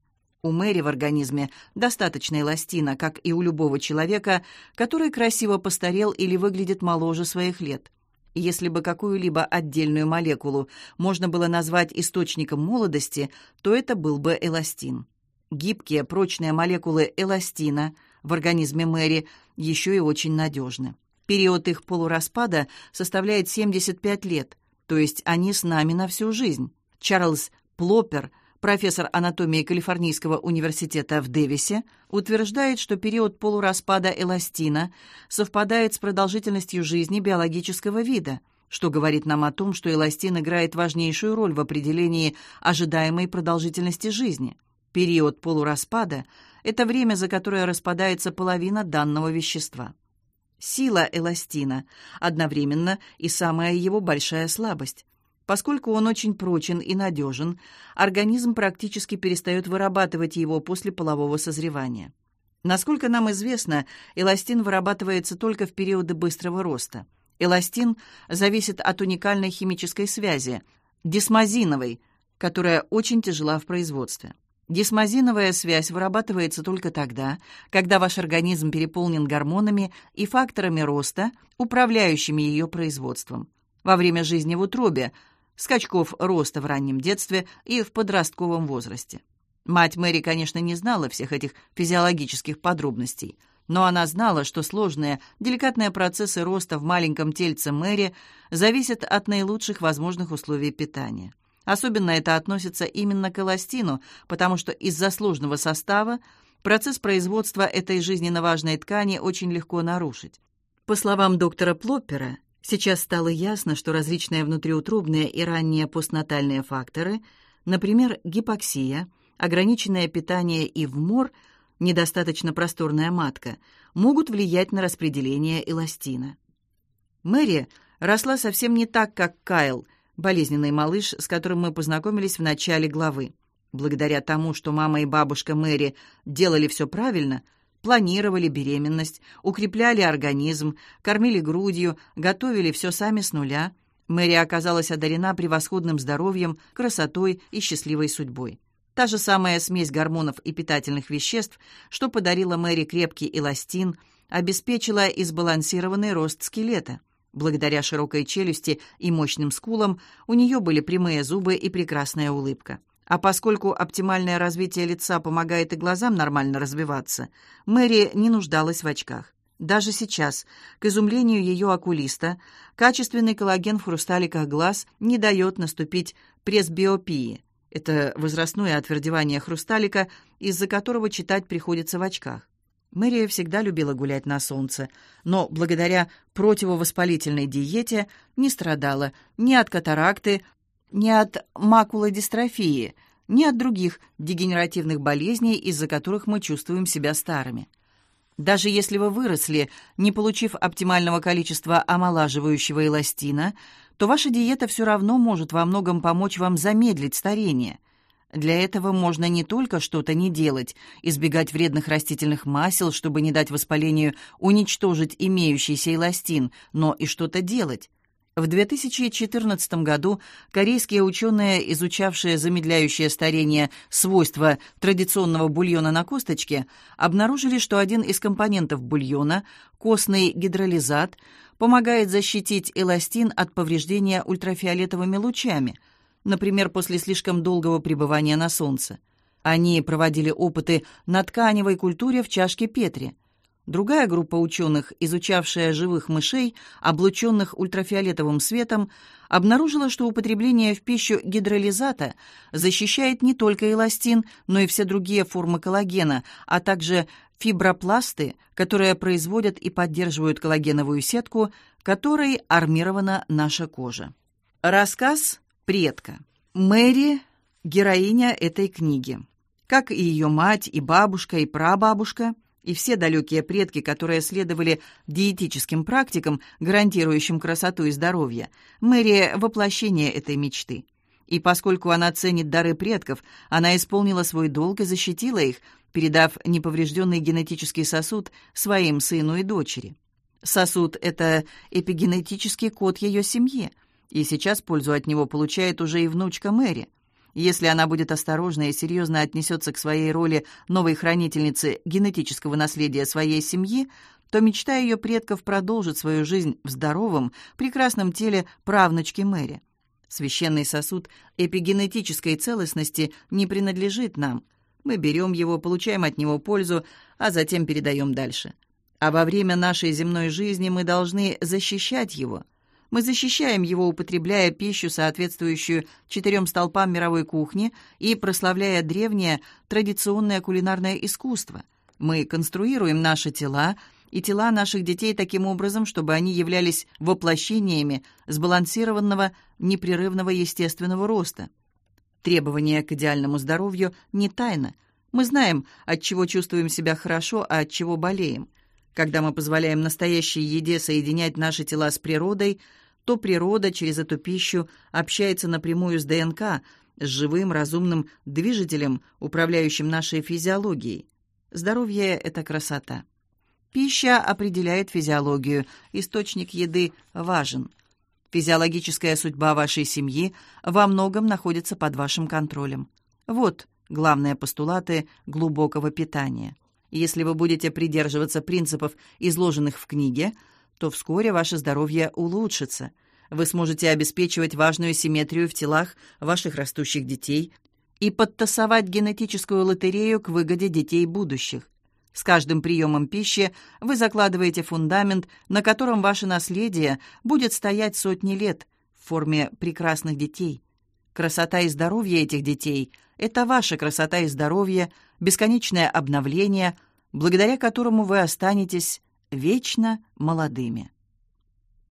У Мэри в организме достаточно эластина, как и у любого человека, который красиво постарел или выглядит моложе своих лет. Если бы какую-либо отдельную молекулу можно было назвать источником молодости, то это был бы эластин. Гибкие, прочные молекулы эластина в организме Мэри еще и очень надежны. Период их полураспада составляет 75 лет, то есть они с нами на всю жизнь. Чарльз Плоппер – профессор анатомии Калифорнийского университета в Дэвисе, утверждает, что период полураспада эластина совпадает с продолжительностью жизни биологического вида, что говорит нам о том, что эластин играет важнейшую роль в определении ожидаемой продолжительности жизни. Период полураспада – это время, за которое распадается половина данного вещества. Сила эластина одновременно и самая его большая слабость. Поскольку он очень прочен и надежен, организм практически перестает вырабатывать его после полового созревания. Насколько нам известно, эластин вырабатывается только в периоды быстрого роста. Эластин зависит от уникальной химической связи – дисмазиновой, которая очень тяжела в производстве. Дисмазиновая связь вырабатывается только тогда, когда ваш организм переполнен гормонами и факторами роста, управляющими ее производством. Во время жизни в утробе – скачков роста в раннем детстве и в подростковом возрасте. Мать Мэри, конечно, не знала всех этих физиологических подробностей, но она знала, что сложные, деликатные процессы роста в маленьком тельце Мэри зависят от наилучших возможных условий питания. Особенно это относится именно к эластину, потому что из-за сложного состава процесс производства этой жизненно важной ткани очень легко нарушить. По словам доктора Плоппера, Сейчас стало ясно, что различные внутриутробные и ранние постнатальные факторы, например, гипоксия, ограниченное питание и вмор, недостаточно просторная матка, могут влиять на распределение эластина. Мэри росла совсем не так, как Кайл, болезненный малыш, с которым мы познакомились в начале главы. Благодаря тому, что мама и бабушка Мэри делали все правильно – планировали беременность, укрепляли организм, кормили грудью, готовили все сами с нуля. Мэри оказалась одарена превосходным здоровьем, красотой и счастливой судьбой. Та же самая смесь гормонов и питательных веществ, что подарила Мэри крепкий эластин, обеспечила и сбалансированный рост скелета. Благодаря широкой челюсти и мощным скулам у нее были прямые зубы и прекрасная улыбка. А поскольку оптимальное развитие лица помогает и глазам нормально развиваться, Мэри не нуждалась в очках. Даже сейчас, к изумлению ее окулиста, качественный коллаген в хрусталиках глаз не дает наступить пресбиопии. Это возрастное отвердевание хрусталика, из-за которого читать приходится в очках. Мэри всегда любила гулять на солнце, но благодаря противовоспалительной диете не страдала ни от катаракты, ни от макулодистрофии, ни от других дегенеративных болезней, из-за которых мы чувствуем себя старыми. Даже если вы выросли, не получив оптимального количества омолаживающего эластина, то ваша диета все равно может во многом помочь вам замедлить старение. Для этого можно не только что-то не делать, избегать вредных растительных масел, чтобы не дать воспалению уничтожить имеющийся эластин, но и что-то делать. В 2014 году корейские ученые, изучавшие замедляющее старение свойства традиционного бульона на косточке, обнаружили, что один из компонентов бульона, костный гидролизат, помогает защитить эластин от повреждения ультрафиолетовыми лучами, например, после слишком долгого пребывания на солнце. Они проводили опыты на тканевой культуре в чашке Петри – Другая группа ученых, изучавшая живых мышей, облученных ультрафиолетовым светом, обнаружила, что употребление в пищу гидролизата защищает не только эластин, но и все другие формы коллагена, а также фибропласты, которые производят и поддерживают коллагеновую сетку, которой армирована наша кожа. Рассказ предка. Мэри – героиня этой книги. как и ее мать, и бабушка, и прабабушка, и все далекие предки, которые следовали диетическим практикам, гарантирующим красоту и здоровье, Мэри — воплощение этой мечты. И поскольку она ценит дары предков, она исполнила свой долг и защитила их, передав неповрежденный генетический сосуд своим сыну и дочери. Сосуд — это эпигенетический код ее семьи, и сейчас пользу от него получает уже и внучка Мэри — если она будет осторожна и серьезно отнесется к своей роли новой хранительницы генетического наследия своей семьи, то мечта ее предков продолжит свою жизнь в здоровом, прекрасном теле правнучки Мэри. Священный сосуд эпигенетической целостности не принадлежит нам. Мы берем его, получаем от него пользу, а затем передаем дальше. А во время нашей земной жизни мы должны защищать его – мы защищаем его, употребляя пищу, соответствующую четырем столпам мировой кухни, и прославляя древнее традиционное кулинарное искусство. Мы конструируем наши тела и тела наших детей таким образом, чтобы они являлись воплощениями сбалансированного, непрерывного естественного роста. Требование к идеальному здоровью не тайна. Мы знаем, от чего чувствуем себя хорошо, а от чего болеем. Когда мы позволяем настоящей еде соединять наши тела с природой – то природа через эту пищу общается напрямую с ДНК, с живым разумным движителем, управляющим нашей физиологией. Здоровье — это красота. Пища определяет физиологию, источник еды важен. Физиологическая судьба вашей семьи во многом находится под вашим контролем. Вот главные постулаты глубокого питания. Если вы будете придерживаться принципов, изложенных в книге – то вскоре ваше здоровье улучшится. Вы сможете обеспечивать важную симметрию в телах ваших растущих детей и подтасовать генетическую лотерею к выгоде детей будущих. С каждым приемом пищи вы закладываете фундамент, на котором ваше наследие будет стоять сотни лет в форме прекрасных детей. Красота и здоровье этих детей – это ваша красота и здоровье, бесконечное обновление, благодаря которому вы останетесь вечно молодыми.